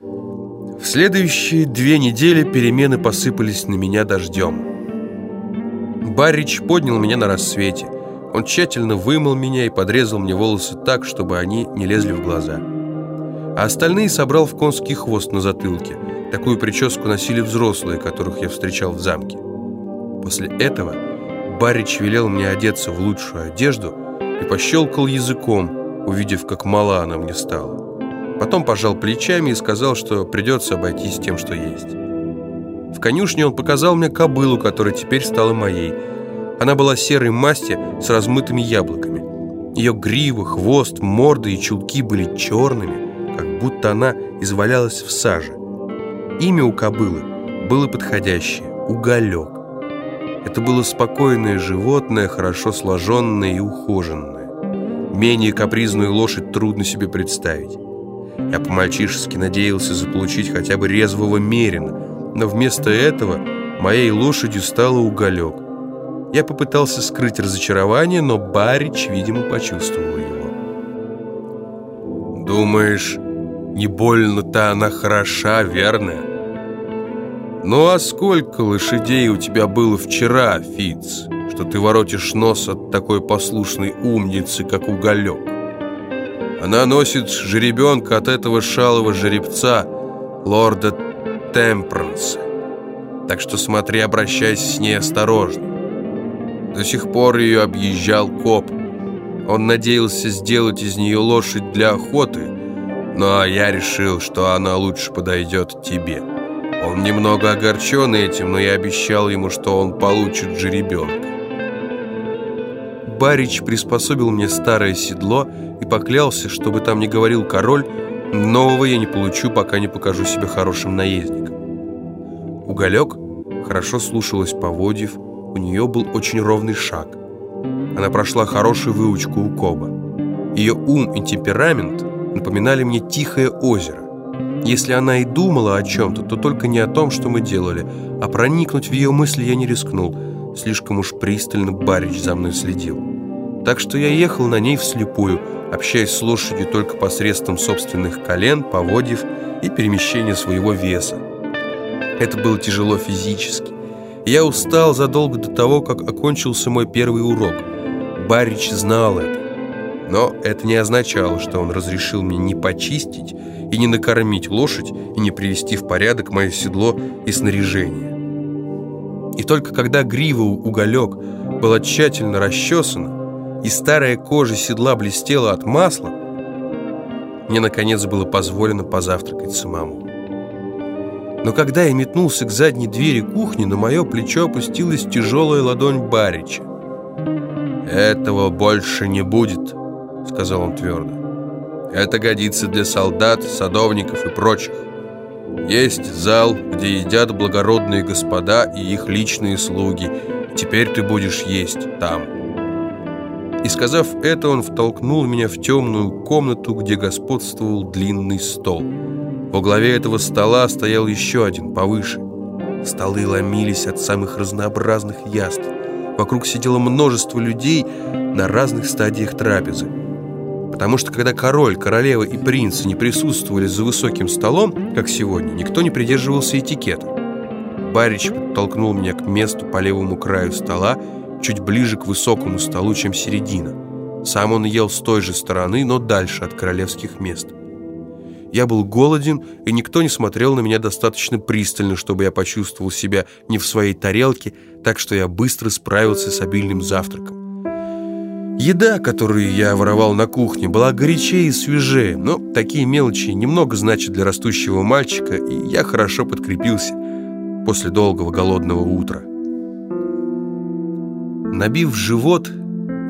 В следующие две недели перемены посыпались на меня дождем. Баррич поднял меня на рассвете. Он тщательно вымыл меня и подрезал мне волосы так, чтобы они не лезли в глаза. А остальные собрал в конский хвост на затылке. Такую прическу носили взрослые, которых я встречал в замке. После этого Баррич велел мне одеться в лучшую одежду и пощелкал языком, увидев, как мала она мне стала. Потом пожал плечами и сказал, что придется обойтись тем, что есть. В конюшне он показал мне кобылу, которая теперь стала моей. Она была серой масти с размытыми яблоками. Ее грива, хвост, морда и чулки были черными, как будто она извалялась в саже. Имя у кобылы было подходящее – Уголек. Это было спокойное животное, хорошо сложенное и ухоженное. Менее капризную лошадь трудно себе представить. Я по-мальчишески надеялся заполучить хотя бы резвого мерина, но вместо этого моей лошадью стала уголек. Я попытался скрыть разочарование, но Барич, видимо, почувствовал его. «Думаешь, не больно-то она хороша, верно?» «Ну а сколько лошадей у тебя было вчера, Фиц, что ты воротишь нос от такой послушной умницы, как уголек?» Она носит жеребенка от этого шалого жеребца, лорда Темпранса. Так что смотри, обращайся с ней осторожно. До сих пор ее объезжал коп. Он надеялся сделать из нее лошадь для охоты, но я решил, что она лучше подойдет тебе. Он немного огорчен этим, но я обещал ему, что он получит жеребенка. Барич приспособил мне старое седло и поклялся, чтобы там не говорил король, нового я не получу, пока не покажу себя хорошим наездником. Уголек хорошо слушалась поводьев, у нее был очень ровный шаг. Она прошла хорошую выучку у Коба. Ее ум и темперамент напоминали мне тихое озеро. Если она и думала о чем-то, то только не о том, что мы делали, а проникнуть в ее мысли я не рискнул – Слишком уж пристально Барич за мной следил. Так что я ехал на ней вслепую, общаясь с лошадью только посредством собственных колен, поводьев и перемещения своего веса. Это было тяжело физически. Я устал задолго до того, как окончился мой первый урок. Барич знал это. Но это не означало, что он разрешил мне не почистить и не накормить лошадь и не привести в порядок мое седло и снаряжение. И только когда грива уголек была тщательно расчесана и старая кожа седла блестела от масла, мне, наконец, было позволено позавтракать самому. Но когда я метнулся к задней двери кухни, на мое плечо опустилась тяжелая ладонь Барича. «Этого больше не будет», — сказал он твердо. «Это годится для солдат, садовников и прочих. Есть зал, где едят благородные господа и их личные слуги. Теперь ты будешь есть там». И сказав это, он втолкнул меня в темную комнату, где господствовал длинный стол. Во главе этого стола стоял еще один, повыше. Столы ломились от самых разнообразных яств. Вокруг сидело множество людей на разных стадиях трапезы. Потому что когда король, королева и принц не присутствовали за высоким столом, как сегодня, никто не придерживался этикета. Барич подтолкнул меня к месту по левому краю стола, чуть ближе к высокому столу, чем середина. Сам он ел с той же стороны, но дальше от королевских мест. Я был голоден, и никто не смотрел на меня достаточно пристально, чтобы я почувствовал себя не в своей тарелке, так что я быстро справился с обильным завтраком. Еда, которую я воровал на кухне, была горячее и свежее, но такие мелочи немного значат для растущего мальчика, и я хорошо подкрепился после долгого голодного утра. Набив живот,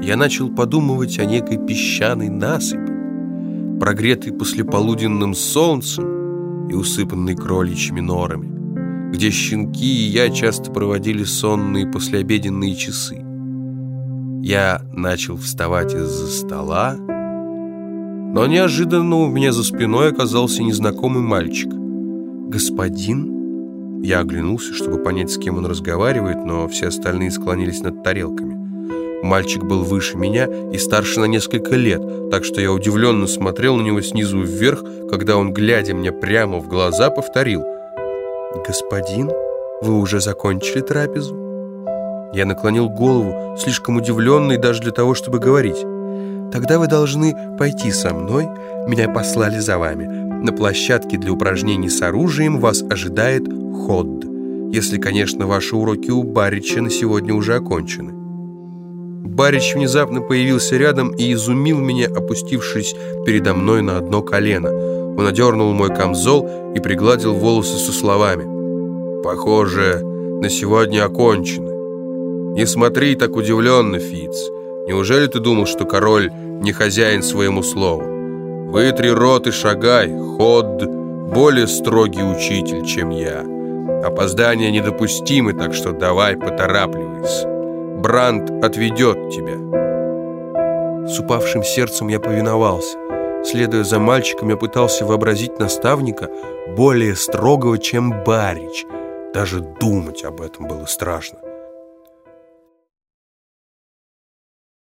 я начал подумывать о некой песчаной насыпи, прогретой послеполуденным солнцем и усыпанной кроличьими норами, где щенки и я часто проводили сонные послеобеденные часы. Я начал вставать из-за стола, но неожиданно у меня за спиной оказался незнакомый мальчик. «Господин?» Я оглянулся, чтобы понять, с кем он разговаривает, но все остальные склонились над тарелками. Мальчик был выше меня и старше на несколько лет, так что я удивленно смотрел на него снизу вверх, когда он, глядя мне прямо в глаза, повторил «Господин, вы уже закончили трапезу?» Я наклонил голову, слишком удивленный даже для того, чтобы говорить. «Тогда вы должны пойти со мной, меня послали за вами. На площадке для упражнений с оружием вас ожидает ход, если, конечно, ваши уроки у Барича на сегодня уже окончены». Барич внезапно появился рядом и изумил меня, опустившись передо мной на одно колено. Он одернул мой камзол и пригладил волосы со словами. «Похоже, на сегодня окончено. Не смотри так удивленно, Фиц. Неужели ты думал, что король не хозяин своему слову? Вытри рот и шагай, ход более строгий учитель, чем я. Опоздания недопустимы, так что давай поторапливайся». Бранд отведет тебя. С упавшим сердцем я повиновался. Следуя за мальчиком, я пытался вообразить наставника более строгого, чем Барич. Даже думать об этом было страшно.